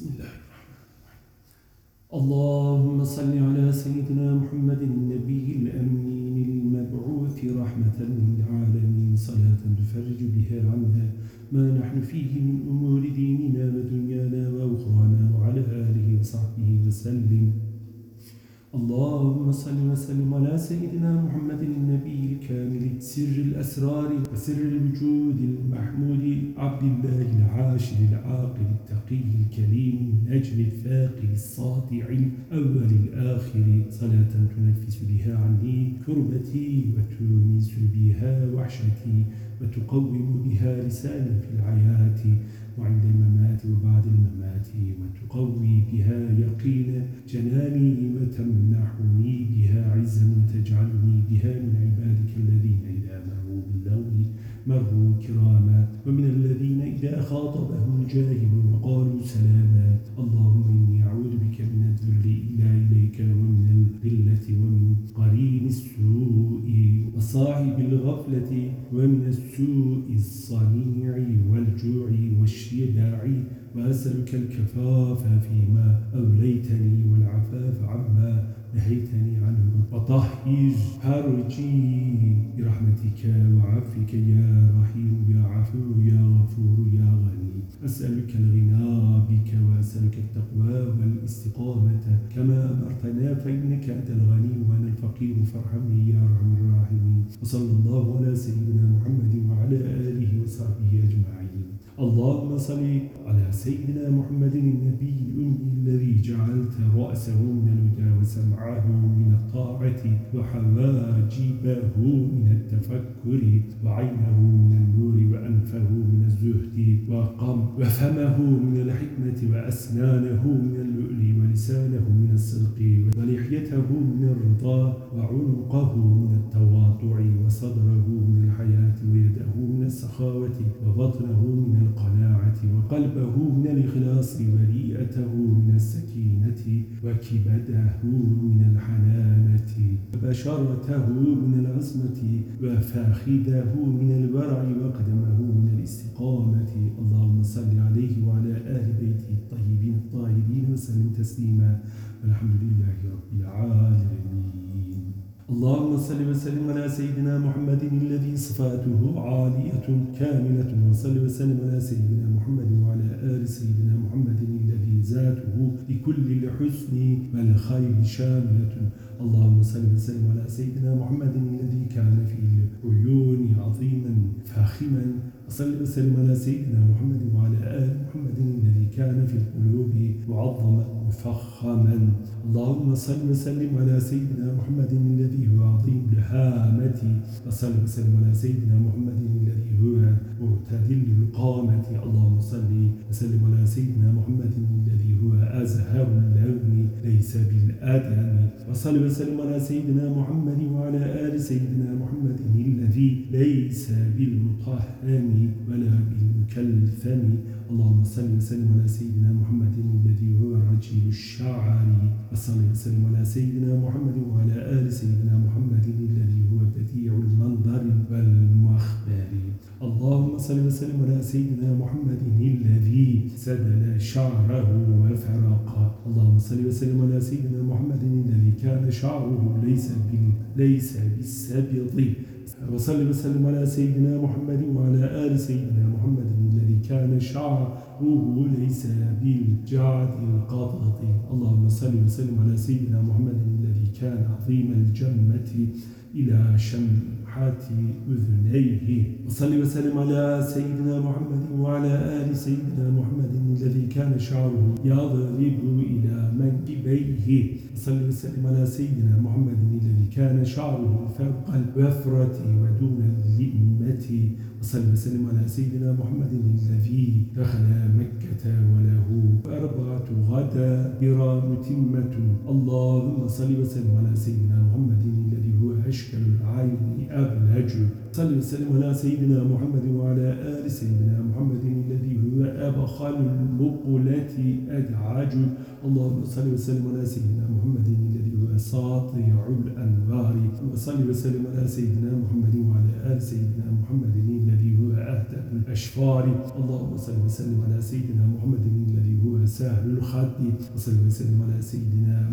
بسم الله الرحمن الرحيم. اللهم صل على سيدنا محمد النبي الأمين المبعوث رحمة للعالمين صلاة تفرج بها عنا ما نحن فيه من أمور ديننا ودنيانا وأخرانا وعلى آله وصحبه وسلم. اللهم صل وسلم على سيدنا محمد النبي الكامل سر الأسرار وسر الوجود المحمود عبد الله العاشر العاقل التقي الكريم النجم الثاقل الساطع الأول الآخر صلاة تنفس بها عني كربتي وتونس بها وحشتي وتقوم بها لساني في الحياة. وعند الممات وبعد الممات وتقوي بها يقين جناني وتمنحني بها عزا وتجعلني بها من عبادك الذين إذا مروا باللون مروا كراما ومن الذين إذا خاطبهم الجاهلون قالوا سلاما اللهم إني أعوذ بك من الذل إلا إليك ومن الذلة ومن قرين السوء وصاحب الغفلة ومن السوء الصنيع والجوع والشباع وأسألك الكفاف فيما أوليتني والعفاف عما نهيتني عنه وطهر حرجي برحمتك وعفك يا رحيم يا عفو يا غفور يا غني. أسألك الغنى بك وأسألك التقوى والاستقامة. كما أمرتنا فإنك أنت الغني وأنا الفقير. فارحمني يا أرحم الراحمين. وصلى الله على سيدنا محمد وعلى آله وصحبه أجمعين. اللهم صل على سيدنا محمد النبي الذي جعلت رأسه من الهدى وسمعه من الطاعة وحواجبه من التفكر وعينه من النور وأنفه من الزهد وقم وفمه من الحكمة وأسنانه من اللؤل ولسانه من الصدق ولحيته من الرضا وعنقه من التواطع وصدره من الحياة ويده من السخاوة وبطنه من القناعة وقلبه من الإخلاص وريئته من السكينة وكبده من الحنانة وبشرته من العصمة وفاخذه من الورع وقدمه من الاستقامة. اللهم صل عليه وعلى آل بيته الطيبين الطاهرين وسلم تسليما. والحمد لله رب العالمين. اللهم صل وسلم على سيدنا محمد الذي صفاته عالية كاملة وصل وسلم على سيدنا محمد وعلى آل سيدنا محمد الذي ذاته بكل الحسن والخير شاملة. اللهم صل وسلم على سيدنا محمد الذي كان في العيون عظيما فاخما. وصل وسلم على سيدنا محمد وعلى آل محمد الذي كان في القلوب معظما. مفخما اللهم صل وسلم على سيدنا محمد الذي هو عظيم الهامة وصل وسلم على سيدنا محمد الذي هو معتدل القامة اللهم صل وسلم على سيدنا محمد الذي هو أزهر اللون ليس بالآدم. وصل وسلم على سيدنا محمد وعلى آل سيدنا محمد الذي ليس بالمطهم ولا بالمكلثم اللهم صل وسلم على سيدنا محمد الذي هو رجل الشعر. وصل وسلم على سيدنا محمد وعلى آل سيدنا محمد الذي هو بديع المنظر والمخبر. اللهم صل وسلم على سيدنا محمد الذي سدل شعره وفرق. اللهم صل وسلم على سيدنا محمد الذي كان شعره ليس ليس بالسبط. وصل وسلم على سيدنا محمد وعلى آل سيدنا محمد الذي كان شعره ليس بالجعد القطط. اللهم صل وسلم على سيدنا محمد الذي كان عظيم الجمة إلى شمحات أذنيه. وصل وسلم على سيدنا محمد وعلى آل سيدنا محمد الذي كان شعره يضرب إلى منكبيه. وصل وسلم على سيدنا محمد الذي كان شعره فوق الوفرة ودون اللئمة وصل وسلم على سيدنا محمد الذي دخل مكة وله. أربعة غدائر متمة اللهم صل وسلم على سيدنا محمد الذي هو أشكل العين أبلج صل وسلم على سيدنا محمد وعلى آل سيدنا محمد الذي هو أبخل المقلة أدعج. اللهم صل وسلم على سيدنا محمد الذي هو ساطع الأنوار. وصل وسلم على سيدنا محمد وعلى آل سيدنا محمد الذي هو أهدى الأشفار. اللهم صل وسلم على سيدنا محمد الذي هو سهل الخد. وصل وسلم على سيدنا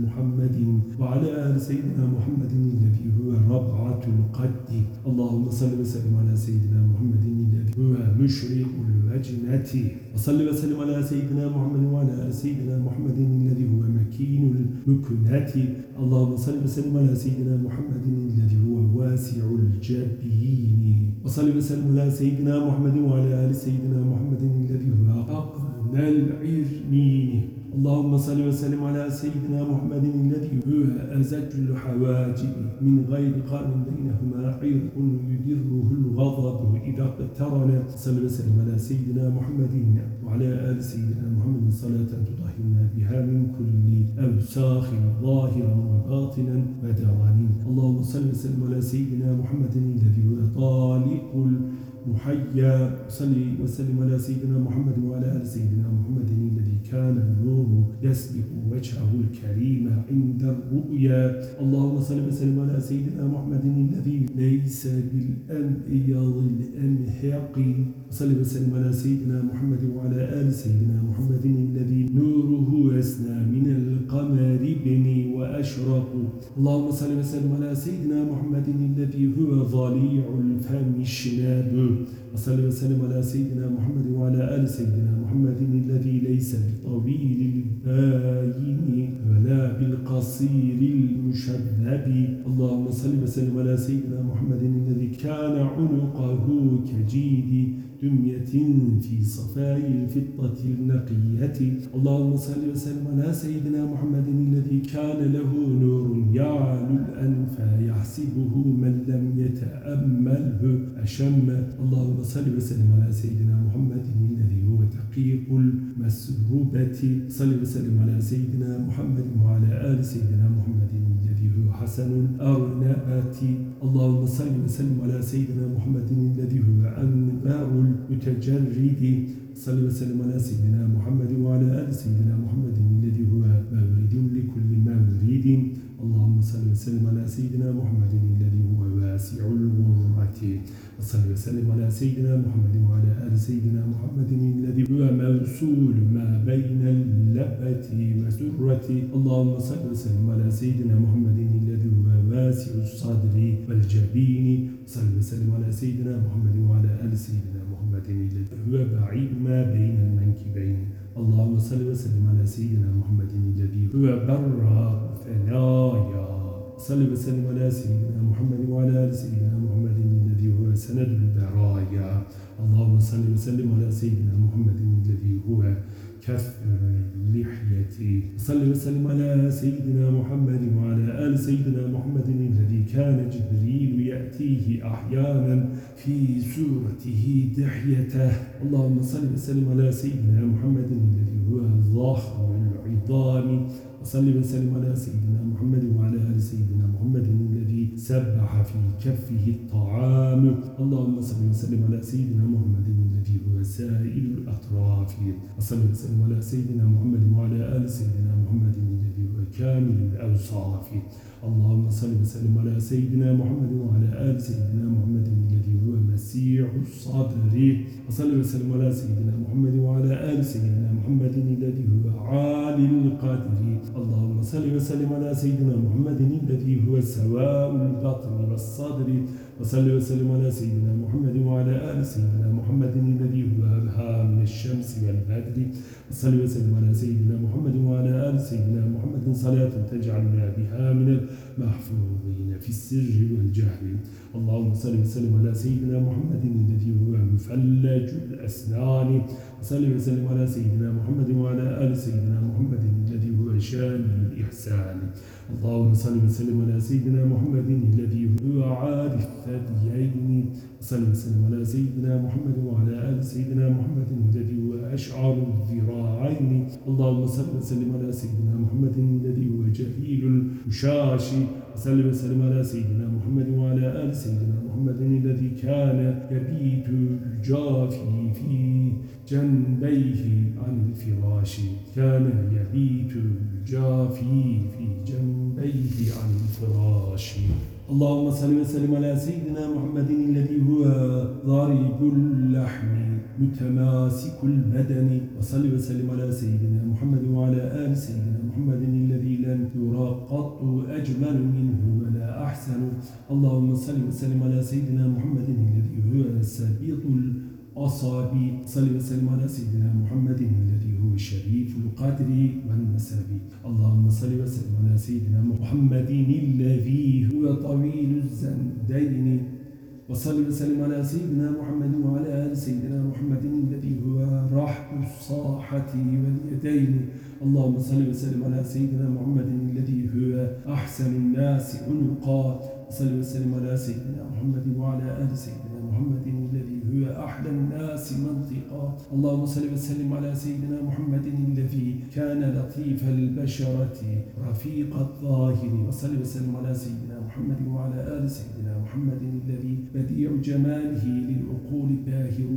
وعلى آل سيدنا محمد الذي هو ربعة القد. اللهم صل وسلم على سيدنا محمد الذي هو مشرق الوجنة. وصل وسلم على سيدنا محمد وعلى آل سيدنا محمد الذي هو مكين المكنة. اللهم صل وسلم على سيدنا محمد الذي هو واسع الجبين. وصل وسلم على سيدنا محمد وعلى آل سيدنا محمد الذي هو أقنى العرنين اللهم صل وسلم على سيدنا محمد الذي هو أزج الحواجب من غير قارن بينهما عرق يدره الغضب إذا اقترن. صل وسلم على سيدنا محمد وعلى آل سيدنا محمد صلاة تطهرنا بها من كل أوساخ ظاهرا وباطنا ودران اللهم صل وسلم على سيدنا محمد الذي هو طالق محيا صلي وسلم على سيدنا محمد وعلى آل سيدنا محمد الذي كان النور يسبق وجهه الكريم عند الرؤيا. اللهم صل وسلم على سيدنا محمد الذي ليس بالأنبياض الأنهاق صلي وسلم على سيدنا محمد وعلى آل سيدنا محمد الذي نوره يسنى من القمر بني وأشرق. اللهم صل وسلم على سيدنا محمد الذي هو ضليع الفم الشناب. وصلى وسلم على سيدنا محمد وعلى آل سيدنا محمد الذي ليس بطويل الباين ولا بالقصير المشذب. اللهم صل وسلم على سيدنا محمد الذي كان عنقه كجيد دمية في صفاء الفضة النقية. اللهم صل وسلم على سيدنا محمد الذي كان له نور يعلو الأنف يحسبه من لم يتأمله أشم. اللهم صل وسلم على سيدنا محمد الذي هو تقيق المسروبة. صل وسلم على سيدنا محمد وعلى آل سيدنا محمد الذي هو حسن الأرنبة اللهم صل وسلم على سيدنا محمد الذي هو أنبار المتجرد. صل وسلم على سيدنا محمد وعلى آل سيدنا محمد الذي هو مورد لكل مورد. اللهم صل وسلم على سيدنا محمد الذي هو واسع الغرة وصل وسلم على سيدنا محمد وعلى آل سيدنا محمد الذي هو موصول ما بين اللبة وسرة اللهم صل وسلم على سيدنا محمد الذي هو واسع الصدر والجبين. صل وسلم على سيدنا محمد وعلى آل سيدنا محمد الذي هو بعيد ما بين المنكبين. اللهم صل وسلم على سيدنا محمد الذي هو بر ثنايا. صل وسلم على سيدنا محمد وعلى آل سيدنا محمد الذي هو سند البرايا. اللهم صل وسلم على سيدنا محمد الذي هو كف اللحية صل وسلم على سيدنا محمد وعلى آل سيدنا محمد الذي كان جبريل يأتيه أحيانا في سورته دحيته اللهم صل وسلم على سيدنا محمد الذي هو ضخم العظام. وصل وسلم على سيدنا محمد وعلى آل سيدنا محمد الذي سبح في كفه الطعام. اللهم صل وسلم على سيدنا محمد الذي هو سائل الأطراف. وصل وسلم على سيدنا محمد وعلى آل سيدنا محمد الذي هو كامل الأوصاف. اللهم صل وسلم على سيدنا محمد وعلى آل سيدنا محمد الذي هو مسيح الصدر. وصل وسلم على سيدنا محمد وعلى آل سيدنا محمد الذي هو عالي القدر. اللهم صل وسلم على سيدنا محمد الذي هو سواء البطن والصدر. وصل وسلم على سيدنا محمد وعلى آل سيدنا محمد الذي هو أبهى من الشمس والبدر. وصل وسلم على سيدنا محمد وعلى آل سيدنا محمد صلاة تجعلنا بها من المحفوظين في السر والجهر اللهم صل وسلم على سيدنا محمد الذي هو مفلج الأسنان. وصل وسلم على سيدنا محمد وعلى آل سيدنا محمد الذي هو شان الإحسان. اللهم صل وسلم على سيدنا محمد الذي هو عارف الثديين. وصل وسلم على سيدنا محمد وعلى آل سيدنا محمد الذي هو أشعر الذراعين اللهم صل وسلم على سيدنا محمد الذي هو جليل المشاش وصل وسلم على سيدنا محمد وعلى آل سيدنا محمد الذي كان يبيت الجافي في جنبيه عن الفراش. كان يبيت الجافي في جنبيه عن الفراش. اللهم صل وسلم على سيدنا محمد الذي هو ضارب اللحم متماسك البدن. وصل وسلم على سيدنا محمد وعلى آل سيدنا محمد الذي لم يرى قط أجمل منه ولا أحسن. اللهم صل وسلم على سيدنا محمد الذي هو السبيط الأصابي صل وسلم على سيدنا محمد الذي هو شريف القدر والنسب اللهم صل وسلم على سيدنا محمد الذي هو طويل الزندين. وصل وسلم على سيدنا محمد وعلى آل سيدنا محمد الذي هو رحم الصاحة واليدين. اللهم صل وسلم على سيدنا محمد الذي هو أحسن الناس عنقا. وصل وسلم على سيدنا محمد وعلى آل سيدنا محمد الذي هو أحلى الناس منطقا اللهم صل وسلم على سيدنا محمد الذي كان لطيف البشرة رفيق الظاهر. وصل وسلم على سيدنا محمد وعلى آل سيدنا محمد الذي بديع جماله للعقول باهر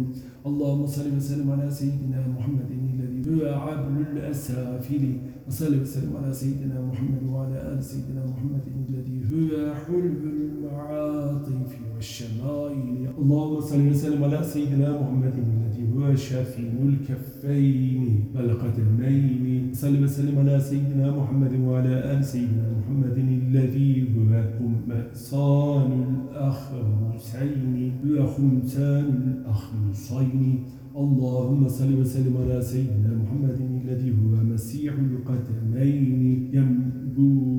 اللهم صل وسلم على سيدنا محمد الذي هو عبد الأسافل. وصل وسلم على سيدنا محمد وعلى آل سيدنا محمد الذي هو حلم والشمائل اللهم صل وسلم على سيدنا محمد الذي هو شافي الكفين والقدمين صل وسلم على سيدنا محمد وعلى آل سيدنا محمد الذي هو خمسان الأخمسين. هو خمسان الأخمسين. اللهم صل وسلم على سيدنا محمد الذي هو مسيح القدمين. ينبو عنهما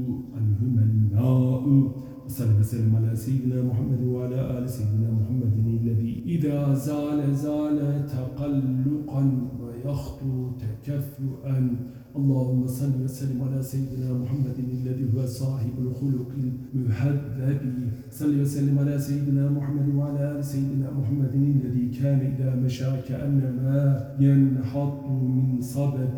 وصل وسلم على سيدنا محمد وعلى آل سيدنا محمد الذي إذا زال زال تقلقا ويخطو تكفؤا. اللهم صل وسلم على سيدنا محمد الذي هو صاحب الخلق المهذب. صل وسلم على سيدنا محمد وعلى آل سيدنا محمد الذي كان إذا مشى كأنما ينحط من صبب.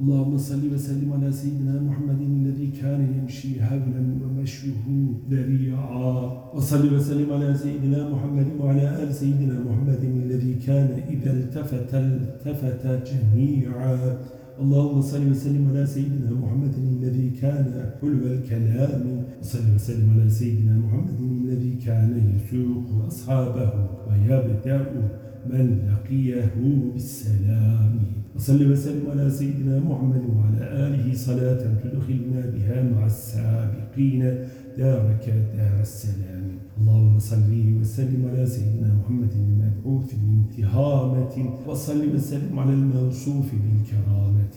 اللهم صل وسلم على سيدنا محمد الذي كان يمشي هولا ومشيه ذريعا. وصل وسلم على سيدنا محمد وعلى آل سيدنا محمد الذي كان إذا التفت التفت جميعا. اللهم صل وسلم على سيدنا محمد الذي كان حلو الكلام. وصل وسلم على سيدنا محمد الذي كان يسوق أصحابه ويبدأ من لقيه بالسلام. وصل وسلم على سيدنا محمد وعلى آله صلاة تدخلنا بها مع السابقين. دارك دار السلام. اللهم صل وسلم على سيدنا محمد المبعوث من تهامة وصل وسلم على الموصوف بالكرامة.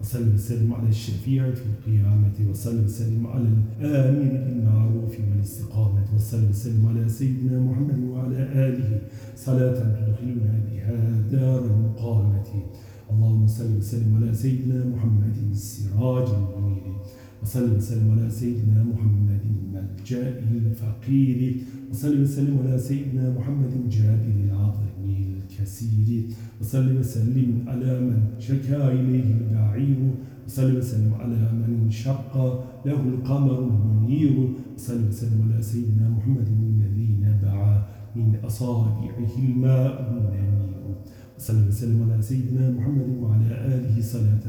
وصل وسلم على الشفيع في القيامة. وصل وسلم على الآمر بالمعروف والاستقامة. وصل وسلم على سيدنا محمد وعلى آله. صلاة تدخلنا بها دار المقامة. اللهم صل وسلم على سيدنا محمد السراج المنير. وصل وسلم على سيدنا محمد الملجأ الفقير. وصل وسلم على سيدنا محمد جابر العظيم الكثير وصل وسلم على من شكا إليه البعير. وصل وسلم على من انشق له القمر المنير. وصل وسلم على سيدنا محمد الذي نبع من أصابعه الماء النمير وصلى وسلم على سيدنا محمد وعلى آله صلاة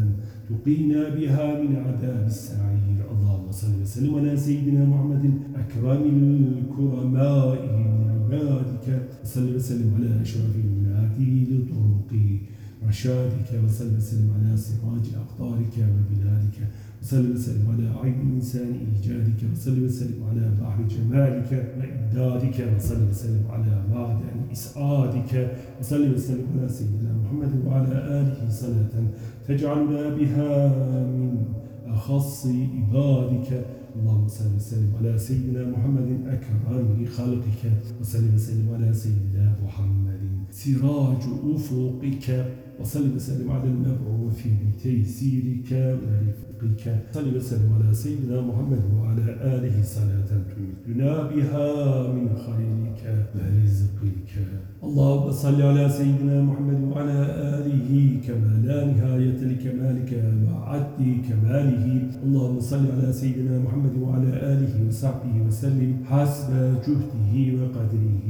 تقينا بها من عذاب السعير. اللهم صل وسلم على سيدنا محمد أكرم الكرماء من عبادك. وصل وسلم على أشرف المنادي لطرق رشادك. وصل وسلم على سراج أقطارك وبلادك. وصل وسلم على عين إنسان إيجادك وصل وسلم على بحر جمالك وإبدادك وصل وسلم على معدن إسعادك وصل وسلم على سيدنا محمد وعلى آله صلاة تجعلنا بها من أخص عبادك. اللهم صل وسلم على سيدنا محمد أكرم خلقك وصل وسلم على سيدنا محمد سراج أفقك. وصل وسلم على المبعوث بتيسيرك ورفقك. صل وسلم على سيدنا محمد وعلى آله صلاة تمدنا بها من خيرك ورزقك. اللهم صل على سيدنا محمد وعلى آله كما لا نهاية لكمالك وعد كماله. اللهم صل على سيدنا محمد وعلى آله وصحبه وسلم حسب جهده وقدره.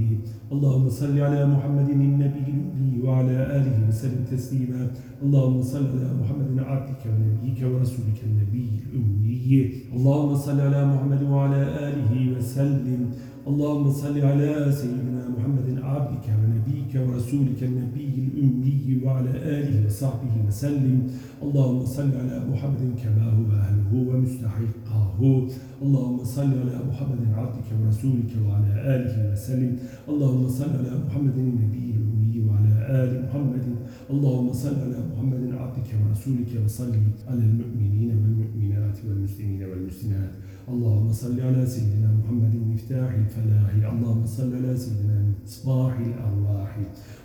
اللهم صل على محمد النبي وعلى آله وسلم تسليما. اللهم صل على محمد عبدك ونبيك ورسولك النبي الأمي. اللهم صل على محمد وعلى آله وسلم. اللهم صل على سيدنا محمد عبدك ونبيك ورسولك النبي الأمي وعلى آله وصحبه وسلم. اللهم صل على محمد كما هو أهله ومستحقه اللهم صل على محمد عبدك ورسولك وعلى آله وسلم. اللهم صل على محمد النبي اللهم صل على محمد عبدك ورسولك وصل على المؤمنين والمؤمنات والمسلمين والمسلمات. اللهم صل على سيدنا محمد مفتاح الفلاح. اللهم صل على سيدنا مصباح الأرواح.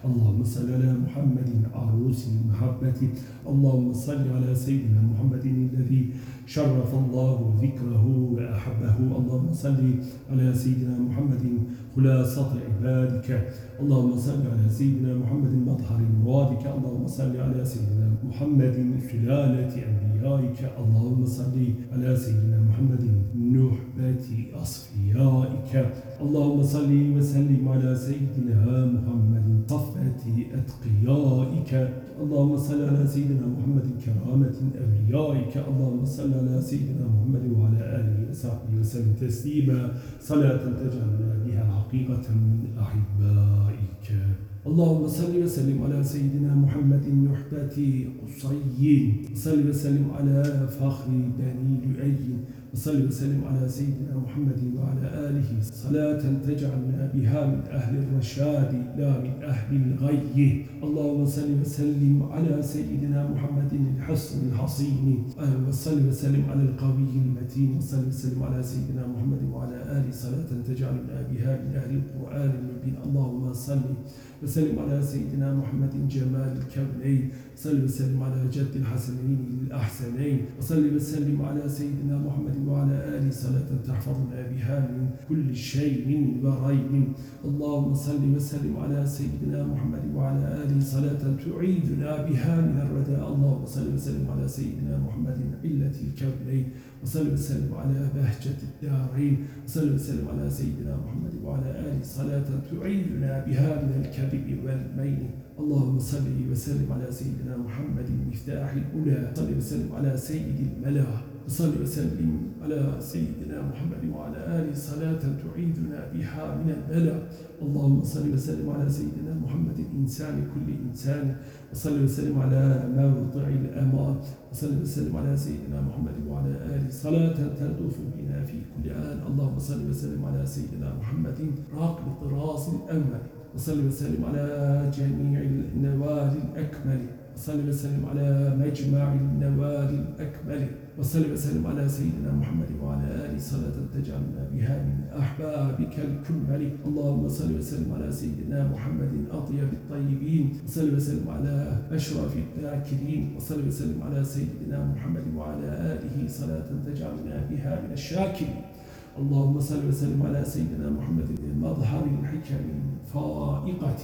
اللهم صل على محمد عروس المحبة. اللهم صل على سيدنا محمد الذي شرف الله ذكره وأحبه. اللهم صل على سيدنا محمد خلاصة عبادك. اللهم صل على سيدنا محمد مظهر مرادك. اللهم صل على سيدنا محمد سلالة أنبيائك. اللهم صل على سيدنا محمد نحبة أصفيائك. اللهم صل وسلم على سيدنا محمد صفة أتقيائك. اللهم صل على سيدنا محمد كرامة أوليائك. اللهم صل على سيدنا محمد وعلى آله وصحبه وسلم تسليما. صلاة تجعلنا بها حقيقة من أحبائك. اللهم صل وسلم على سيدنا محمد نحبة قصي صل وسلم على فخر بني لؤي وصل وسلم على سيدنا محمد وعلى آله. صلاة تجعلنا بها من أهل الرشاد لا من أهل الغي. اللهم صل وسلم على سيدنا محمد الحسن الحصين. وصل وسلم على القوي المتين. وصل وسلم على سيدنا محمد وعلى آله. صلاة تجعلنا بها من أهل القرآن المبين. اللهم صل وسلم على سيدنا محمد جمال الكونين. صل وسلم على جد الحسنين الأحسنين. وصل وسلم على سيدنا محمد وعلى آله صلاة تحفظنا بها من كل شيء وريب. اللهم صل وسلم على سيدنا محمد وعلى آله صلاة تعيدنا بها من الرداء. اللهم صل وسلم على سيدنا محمد علة الكونين وصل وسلم على بهجة الدارين. وصل وسلم على سيدنا محمد وعلى آله صلاة تعيدنا بها من الكذب والمين اللهم صل وسلم على سيدنا محمد مفتاح الأولى. صل وسلم على سيد الملا صل وسلم على سيدنا محمد وعلى آله صلاة تعيدنا بها من البلاء. اللهم صل وسلم على سيدنا محمد إنسان كل إنسان. وصل وسلم على موضع الأمان وصل وسلم على سيدنا محمد وعلى آله. صلاة تلطف بنا في كل آن. اللهم صل وسلم على سيدنا محمد راقب الطراز الأول وصل وسلم على جميع النوال الأكمل. وصل وسلم على مجمع النوال الأكمل وصل وسلم على سيدنا محمد وعلى آله صلاة تجعلنا بها من أحبابك الكمل. اللهم صل وسلم على سيدنا محمد أطيب الطيبين وصل وسلم على أشرف الذاكرين وصل وسلم على سيدنا محمد وعلى آله صلاة تجعلنا بها من الشاكرين. اللهم صل وسلم على سيدنا محمد مظهر الحكم الفائقة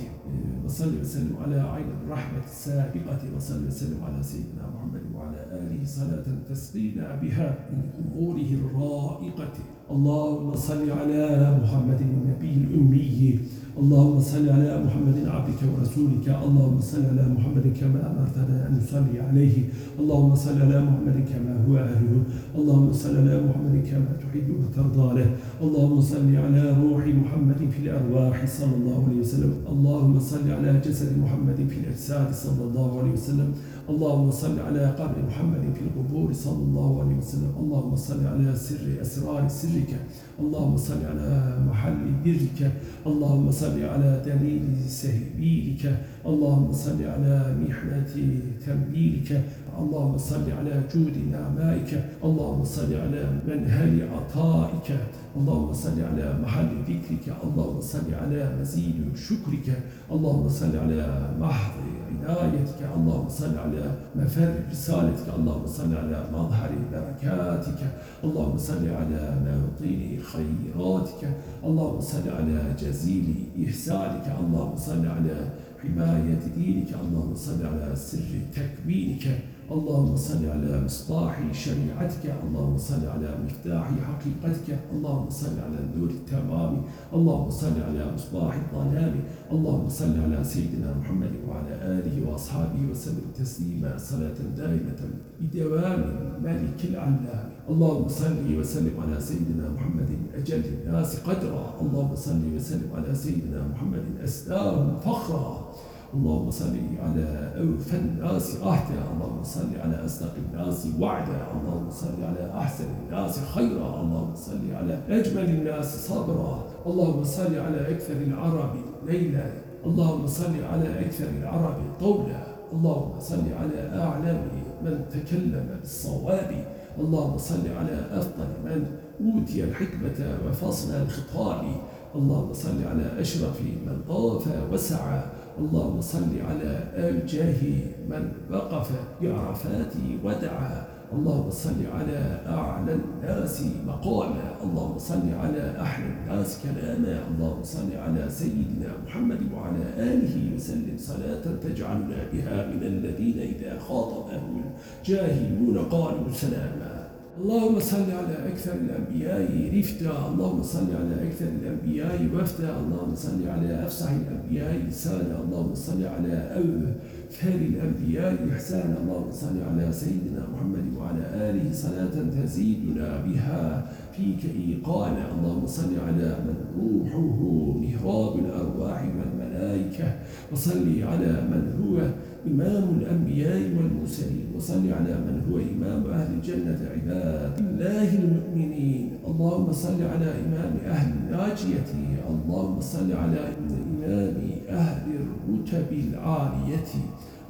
وصل وسلم على عين الرحمة السابقة وصل وسلم على سيدنا محمد وعلى آله صلاة تسقينا بها من أموره الرائقة. اللهم صل على محمد النبي الأمي. اللهم صل على محمد عبدك ورسولك. اللهم صل على محمد كما أمرتنا أن نصلي عليه. اللهم صل على محمد كما هو أهله. اللهم صل على محمد كما تحب وترضى له. اللهم صل على روح محمد في الأرواح صلى الله عليه وسلم. اللهم صل على جسد محمد في الأجساد صلى الله عليه وسلم. اللهم صل على قبر محمد في القبور صلى الله عليه وسلم اللهم صل على سر أسرار سرك اللهم صل على محل برك اللهم صل على دليل سبيلك اللهم صل على محنة تنبيلك اللهم صل على جود نعمائك اللهم صل على منهل عطائك اللهم صل على محل ذكرك اللهم صل على مزيد شكرك اللهم صل على محض اللهم صل على مفر رسالتك اللهم صل على مظهر بركاتك اللهم صل على موطن خيراتك اللهم صل على جزيل إحسانك اللهم صل على حماية دينك اللهم صل على سر تكوينك. اللهم صل على مصباح شريعتك اللهم صل على مفتاح حقيقتك اللهم صل على النور التمام اللهم صل على مصباح الظلام اللهم صل على سيدنا محمد وعلى آله وأصحابه وسلم تسليما صلاة دائمة بدوام الملك العلام. اللهم صل وسلم على سيدنا محمد أجل الناس قدرا. اللهم صل وسلم على سيدنا محمد أسلام فخرا. اللهم صل على أوفى الناس عهدا اللهم صل على أصدق الناس وعدا اللهم صل على أحسن الناس خيرا اللهم صل على أجمل الناس صبرا اللهم صل على أكثر العرب ليلا اللهم صل على أكثر العرب طولا اللهم صل على أعلم من تكلم بالصواب اللهم صل على أفضل من أوتي الحكمة وفصل الخطاب اللهم صل على أشرف من طاف وسعى اللهم صل على أوجاه من وقف بعرفات ودعا. اللهم صل على أعلى الناس مقاما اللهم صل على أحلى الناس كلاما. اللهم صل على سيدنا محمد وعلى آله وسلم. صلاة تجعلنا بها من الذين إذا خاطبهم الجاهلون قالوا سلاما. اللهم صل على أكثر الأنبياء رفتا اللهم صل على أكثر الأنبياء وفدا. اللهم صل على أفصح الأنبياء لسانا. اللهم صل على أوفر الأنبياء إحسانا. اللهم صل على سيدنا محمد وعلى آله صلاة تزيدنا بها فيك إيقانا. اللهم صل على من روحه مهراب الأرواح والملائكة. وصل على من هو إمام الأنبياء وصل على من هو إمام أهل الجنة عباد الله المؤمنين. اللهم صل على إمام أهل الناجية اللهم صل على إمام أهل الرتب العالية.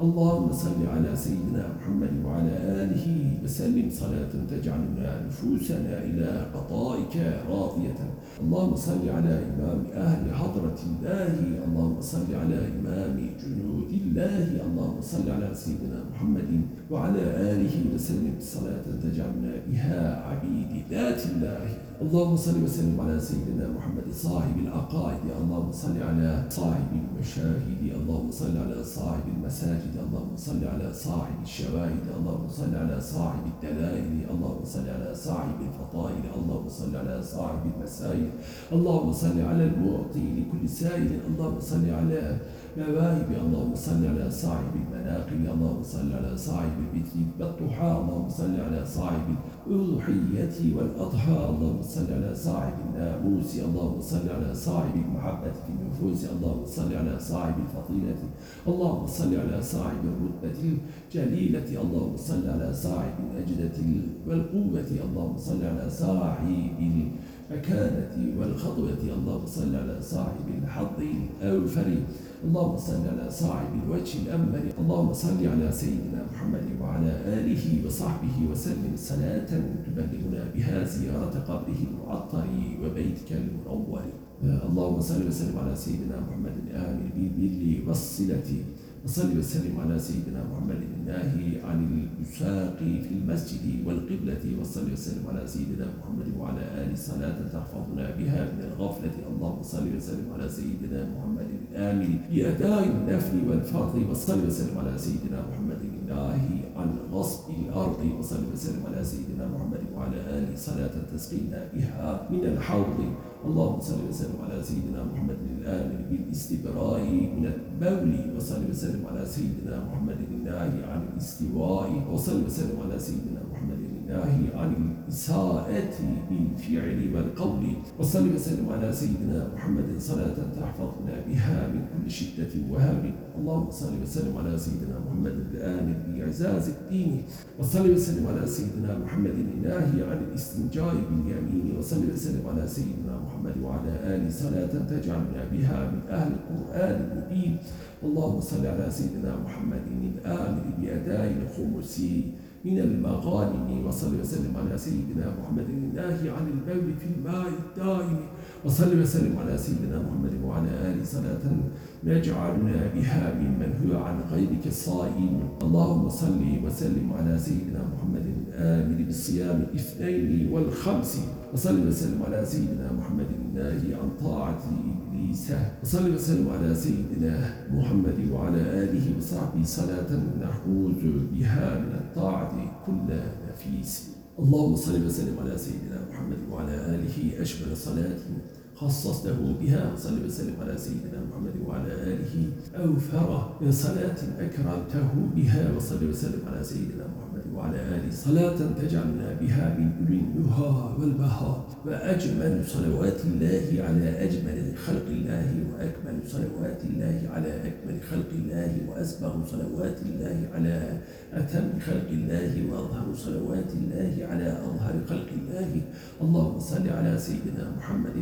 اللهم صل على سيدنا محمد وعلى آله وسلم صلاة تجعلنا نفوسنا إلى قضائك راضية. اللهم صل على إمام أهل حضرة الله. اللهم صل على إمام جنود الله. اللهم صل على سيدنا محمد وعلى آله وسلم. صلاة تجعلنا بها عبيد ذات الله. اللهم صل وسلم على سيدنا محمد صاحب العقائد. اللهم صل على صاحب المشاهد. اللهم صل على صاحب المساجد. اللهم صل على صاحب الشواهد. اللهم صل على صاحب الدلائل. اللهم صل على صاحب الفضائل. اللهم صل على صاحب المسائل اللهم صل على المعطي لكل سائل. اللهم صل على مواهب اللهم صل على صاحب المناقب اللهم صل على صاحب البتر والضحى اللهم صل على صاحب الأضحية والأضحى اللهم صل على صاحب الناموس اللهم صل على صاحب المحبة في النفوس اللهم صل على صاحب الفضيلة اللهم صل على صاحب الرتبة الجليلة اللهم صل على صاحب الأجدة والقوة اللهم صل على صاحب المكانة والخطوة اللهم صل على صاحب الحظ الأوفر اللهم صل على صاحب الوجه الأمل اللهم صل على سيدنا محمد وعلى آله وصحبه وسلم. صلاة تبلغنا بها زيارة قبره المعطر وبيتك المنور. اللهم صل وسلم على سيدنا محمد الآمن بالبر والصلة. وصل وسلم على سيدنا محمد الناهي عن البساق في المسجد والقبلة. وصل وسلم على سيدنا محمد وعلى آله. صلاة تحفظنا بها من الغفلة. اللهم صل وسلم على سيدنا محمد الآمن بأداء النفل والفرض وصل وسلم على سيدنا محمد الناهي عن غصب الأرض وصل وسلم على سيدنا محمد وعلى آله صلاة تسقينا بها من الحوض. اللهم صل وسلم على سيدنا محمد الآمن بالاستبراء من البول وصل وسلم على سيدنا محمد الناهي عن الاستواء وصل وسلم على سيدنا محمد الناهي عن الإساءة بالفعل والقول وصل وسلم على سيدنا محمد صلاة تحفظنا بها من كل شدة وهام. اللهم صل وسلم على سيدنا محمد الآمن بإعزاز الدين. وصل وسلم على سيدنا محمد الناهي عن الاستنجاء باليمين. وصل وسلم على سيدنا محمد وعلى آله صلاة تجعلنا بها من أهل القرآن المبين. اللهم صل على سيدنا محمد الآمن بأداء الخمس. من المغانم وصل وسلم على سيدنا محمد الناهي عن البول في الماء الدائم. وصل وسلم على سيدنا محمد وعلى آله صلاة نجعلنا بها ممن هو عن غيرك الصائم اللهم صل وسلم على سيدنا محمد الآمن بالصيام الاثنين والخمس. وصل وسلم على سيدنا محمد الناهي عن طاعة إبليس وصل وسلم على سيدنا محمد وعلى آله وصحبه صلاة نحوز بها من الطاعة كل نفيس. اللهم صل وسلم على سيدنا محمد وعلى آله أشمل صلاة خصصته بها. وصل وسلم على سيدنا محمد وعلى آله أوفر من صلاة أكرمته بها. وصل وسلم على سيدنا محمد وعلى آله صلاة تجعلنا بها من النهى والبهاء وأجمل صلوات الله على أجمل خلق الله وأكمل صلوات الله على أكمل خلق الله وأسبغ صلوات الله على أتم خلق الله وأظهر صلوات الله على أظهر خلق الله. اللهم صل على سيدنا محمد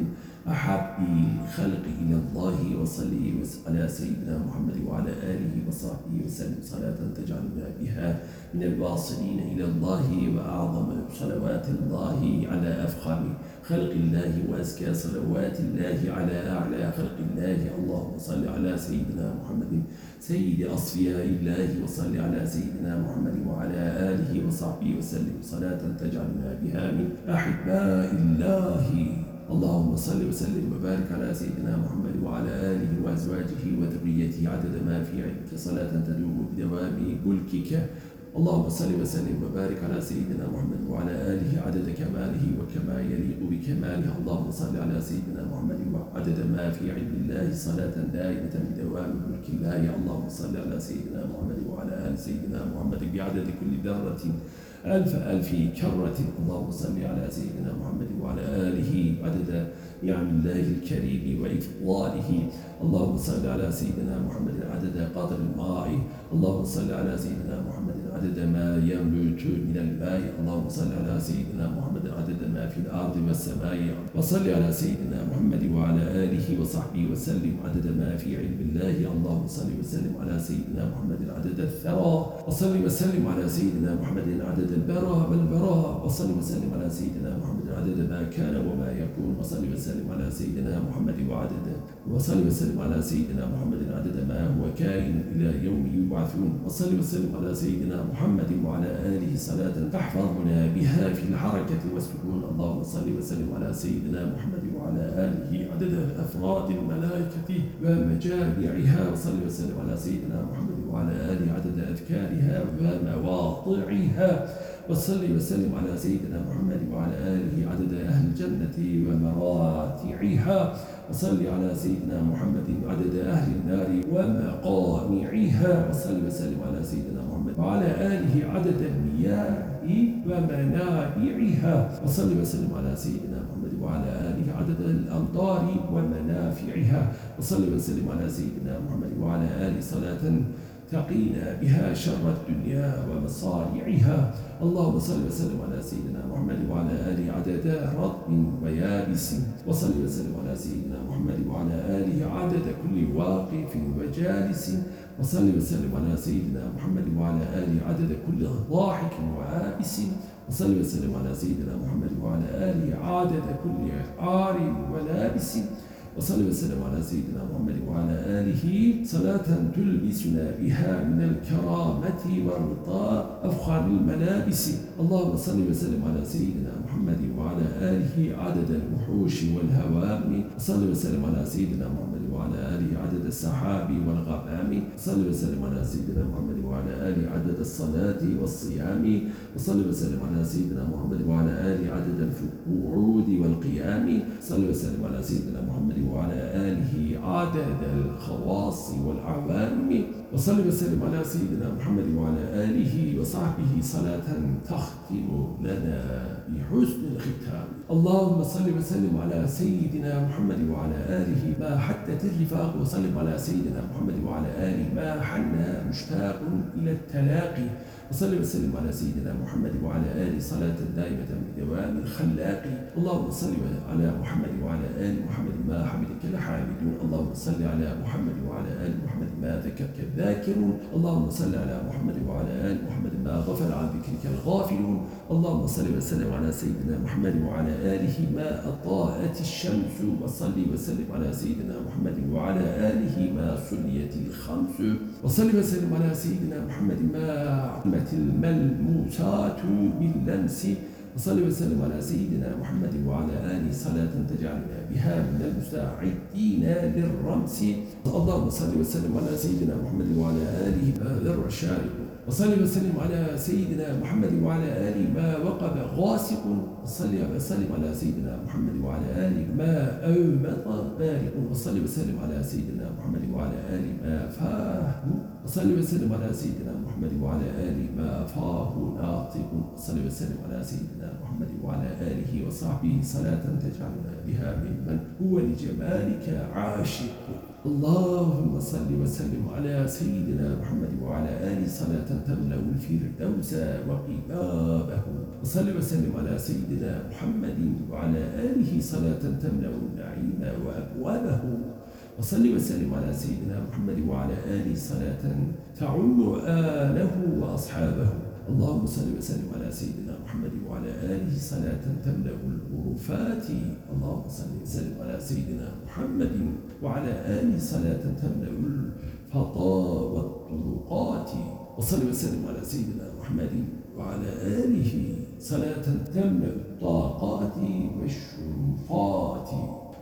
أحب الخلق إلى الله وصلي على سيدنا محمد وعلى آله وصحبه وسلم صلاة تجعلنا بها من الواصلين إلى الله وأعظم صلوات الله على أفخام خلق الله وأزكى صلوات الله على أعلى خلق الله. اللهم صل على سيدنا محمد سيد أصفياء الله وصل على سيدنا محمد وعلى آله وصحبه وسلم. صلاة تجعلنا بها من أحباء الله. اللهم صل وسلم وبارك على سيدنا محمد وعلى آله وأزواجه وذريته عدد ما في علمك صلاة تدوم بدوام ملكك. اللهم صل وسلم وبارك على سيدنا محمد وعلى آله عدد كماله وكما يليق بكماله. اللهم صل على سيدنا محمد وعدد ما في علم الله صلاة دائمة بدوام ملك الله. اللهم صل على سيدنا محمد وعلى آل سيدنا محمد بعدد كل ذرة ألف ألف كرة. اللهم صل على سيدنا محمد وعلى آله عدد نعم الله الكريم وإفضاله اللهم صل على سيدنا محمد عدد قدر الماء اللهم صل على سيدنا محمد عدد ما ينبت من الماء. اللهم صل على سيدنا محمد. عدد ما في الأرض والسماء وصل على سيدنا محمد وعلى آله وصحبه وسلم. عدد ما في علم الله. اللهم صل وسلم على سيدنا محمد. عدد الثرى وصل وسلم على سيدنا محمد. عدد البراء والبراء. وصل وسلم على سيدنا محمد. عدد ما كان وما يكون. وصل وسلم على سيدنا محمد. وعدد وصل وسلم على سيدنا محمد عدد ما هو كائن إلى يوم يبعثون. وصل وسلم على سيدنا محمد وعلى آله صلاة تحفظنا بها في الحركة والسكون. اللهم صل وسلم على سيدنا محمد وعلى آله عدد أفراد الملائكة ومجامعها. وصل وسلم على سيدنا محمد وعلى آله عدد أذكارها ومواضعها وصل وسلم على سيدنا محمد وعلى آله عدد أهل الجنة ومراتعها. وصل على سيدنا محمد عدد أهل النار ومقامعها. وصل وسلم على سيدنا محمد وعلى آله عدد المياه ومنابعها. وصل وسلم على سيدنا محمد وعلى آله عدد الأمطار ومنافعها. وصل وسلم على سيدنا محمد وعلى آله صلاة تقينا بها شر الدنيا ومصارعها. اللهم صل وسلم على سيدنا محمد وعلى آله عدد رطب ويابس. وصل وسلم على سيدنا محمد وعلى آله عدد كل واقف وجالس. وصل وسلم على سيدنا محمد وعلى آله عدد كل ضاحك وعابس وصل وسلم على سيدنا محمد وعلى آله عدد كل عار ولابس. وصلى وسلم على سيدنا محمد وعلى آله صلاة تلبسنا بها من الكرامة والرضا أفخر الملابس. اللهم صل وسلم على سيدنا محمد وعلى آله عدد الوحوش والهوام. صل وسلم على سيدنا محمد وعلى آله عدد السحاب والغمام. صل وسلم على سيدنا محمد وعلى آله عدد الصلاة والصيام. وصل وسلم على سيدنا محمد وعلى آله عدد والقيام صل وسلم على سيدنا محمد وعلى آله عدد الخواص والعوام. وصل وسلم على سيدنا محمد وعلى آله وصحبه صلاة تختم لنا بحسن الختام. اللهم صل وسلم على سيدنا محمد وعلى آله ما حدت الرفاق. وسلم على سيدنا محمد وعلى آله ما حن مشتاق إلى التلاقي. وصلي وسلم على سيدنا محمد وعلى آله صلاة دائمة بدوام الخلاق. اللهم صل على محمد وعلى آل محمد ما حمدك لحامدون اللهم صل على محمد وعلى آل محمد. ما ذكرك الذاكرون اللهم صل على محمد وعلى آل محمد ما غفل عن ذكرك الغافلون. اللهم صل وسلم على سيدنا محمد وعلى آله ما أطاءت الشمس. وصلي وسلم على سيدنا محمد وعلى آله ما صليت الخمس. وصلي وسلم على سيدنا محمد ما الملموسات باللمس وصلى وسلم على سيدنا محمد وعلى آله صلاة تجعلنا بها من المستعدين للرمس اللهم صل وسلم على سيدنا محمد وعلى آله ذر وصلي وسلم على سيدنا محمد وعلى آله ما وقب غاسق. وصلي وسلم على سيدنا محمد وعلى آله ما أومط بارق وصلي وسلم على سيدنا محمد وعلى آله ما فاه. وصلي وسلم على سيدنا محمد وعلى آله ما فاه ناطق. وصلي وسلم على سيدنا محمد وعلى آله وصحبه. صلاة تجعلنا بها ممن هو لجمالك عاشق. اللهم صل وسلم على سيدنا محمد وعلى آله صلاة تملأ الفردوس وقبابه وصل وسلم على سيدنا محمد وعلى آله صلاة تملأ النعيم وأبوابه. وصل وسلم على سيدنا محمد وعلى آله صلاة تعم آله وأصحابه. اللهم صل وسلم على سيدنا محمد وعلى آله صلاة تملأ الغرفات اللهم صل وسلم على سيدنا محمد وعلى آله صلاة تملأ الفضاء والطرقات. وصل وسلم على سيدنا محمد وعلى آله صلاة تملأ الطاقات والشرفات.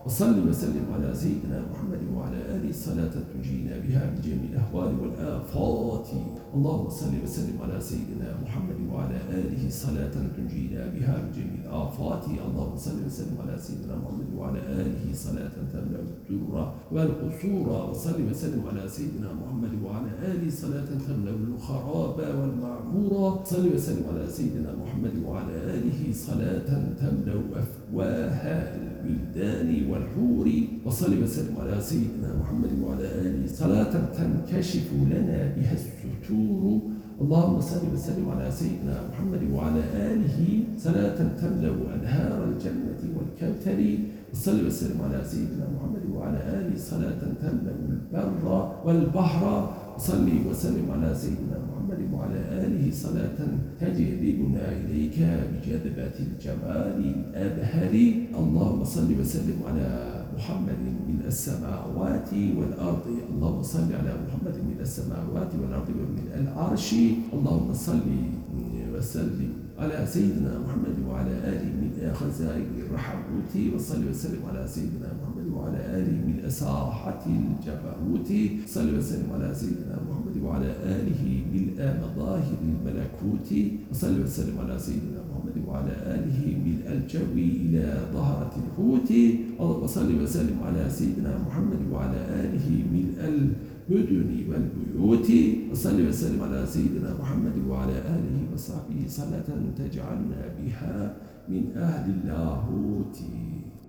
وصل وسلم على سيدنا محمد وعلى آله الصلاة تنجينا بها من جميع الأهوال والآفات. اللهم صل وسلم على سيدنا محمد وعلى آله صلاة تنجينا بها من جميع الآفات. اللهم صل وسلم على سيدنا محمد وعلى آله صلاة تملأ الدر والقصور. وصل وسلم على سيدنا محمد وعلى آله صلاة تملأ الخراب والمعمورة صل وسلم على سيدنا محمد وعلى آله صلاة تملأ أفواه البلدان والحور وصل وسلم على سيدنا محمد وعلى آله. صلاة تنكشف لنا بها الستور. اللهم صل وسلم على سيدنا محمد وعلى آله. صلاة تملأ أنهار الجنة والكوثر. وصل وسلم على سيدنا محمد وعلى آله. صلاة تملأ البر والبحر. وصلي وسلم على سيدنا محمد وعلى آله صلاة. تجذبنا إليك بجذبة الجمال الأبهر. اللهم صل وسلم على محمد من السماوات والأرض. اللهم صل على محمد من السماوات والأرض ومن العرش. اللهم صل وسلم على سيدنا محمد وعلى آله من خزائن الرحموت وصل وسلم على سيدنا محمد وعلى آله من أساحة الجبروت. صل وسلم على سيدنا محمد وعلى آله من مظاهر الملكوت وصل وسلم على سيدنا محمد وعلى آله من الجو إلى ظهرة الحوت. وصل وسلم على سيدنا محمد وعلى آله من المدن والبيوت. وصل وسلم على سيدنا محمد وعلى آله وصحبه صلاة تجعلنا بها من أهل اللاهوت.